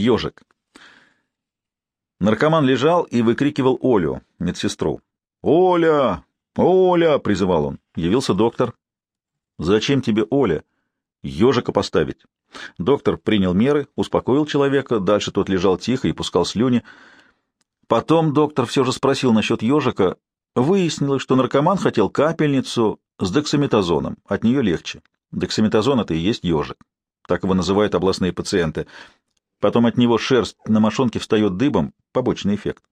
Ежик. Наркоман лежал и выкрикивал Олю, медсестру. «Оля! Оля!» — призывал он. Явился доктор. «Зачем тебе Оля?» «Ежика поставить». Доктор принял меры, успокоил человека, дальше тот лежал тихо и пускал слюни. Потом доктор все же спросил насчет ежика. Выяснилось, что наркоман хотел капельницу с дексаметазоном, от нее легче. Дексаметазон — это и есть ежик. Так его называют областные пациенты. Потом от него шерсть на мошонке встает дыбом, побочный эффект.